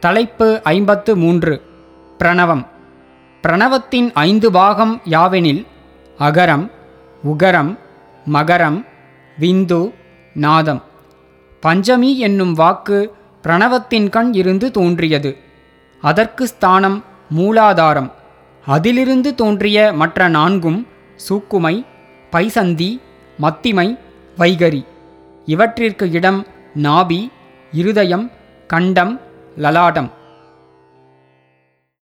தலைப்பு ஐம்பத்து மூன்று. பிரணவம். பிரணவத்தின் ஐந்து பாகம் யாவெனில் அகரம் உகரம் மகரம் விந்து நாதம். பஞ்சமி என்னும் வாக்கு பிரணவத்தின் கண் இருந்து தோன்றியது. அதற்கு ஸ்தானம் மூலாதாரம். அதிலிருந்து தோன்றிய மற்ற நான்கும் சூக்குமை பைசந்தி மத்திமை வைகரி. இவற்றிற்கு இடம் நாபி இருதயம் கண்டம் லலாட்டம்.